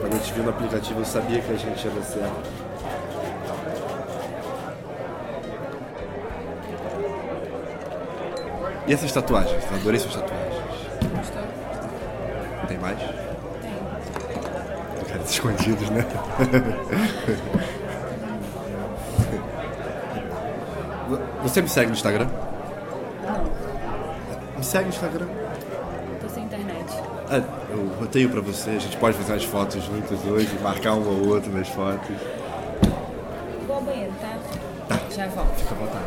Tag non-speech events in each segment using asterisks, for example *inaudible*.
Quando eu te vi no aplicativo, eu sabia que a gente ia dar certo. E essas tatuagens? Eu adorei suas tatuagens. Gostou? Tem mais? Tem. Caras *laughs* escondidos, né? *laughs* Você me segue no Instagram? Não. Me segue no Instagram. Tô sem internet. Ah, eu roteio pra você, a gente pode fazer umas fotos juntas hoje, marcar um ou outro nas fotos. Vou ao banheiro, tá? Tá. Já volto. Fica à vontade.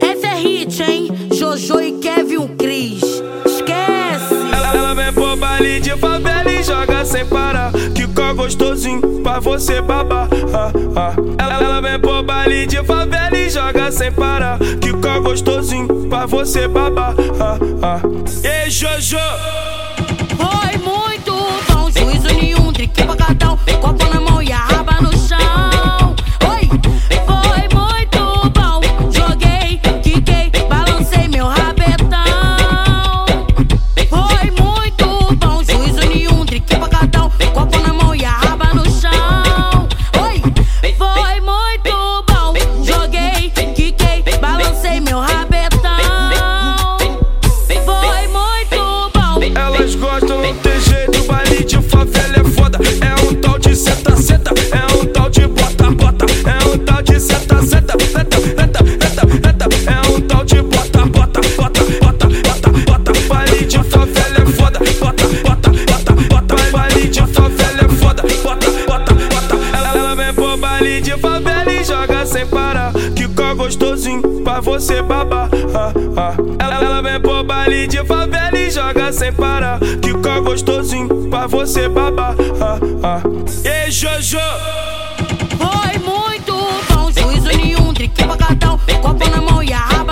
Essa é hit, hein? Jojo e Kevin Cris. Esquece! Ela, ela vem pro baile de favela e joga sem parar. Que gostosinho pra você babar. Ah, ah. Ela, ela vem pro baile de favela e joga sem parar. Que có gostosinho pra você babar. Ah, ah. Ei, Jojo! Gostosinho pra você babar. Ah, ah. Ela, ela vem pro baile de favela e joga sem parar. Que có gostosinho pra você babar. Ah, ah. Ei, Jojo! Foi muito bom, juízo nenhum, drique pra cartão. Copo na mão e a raba.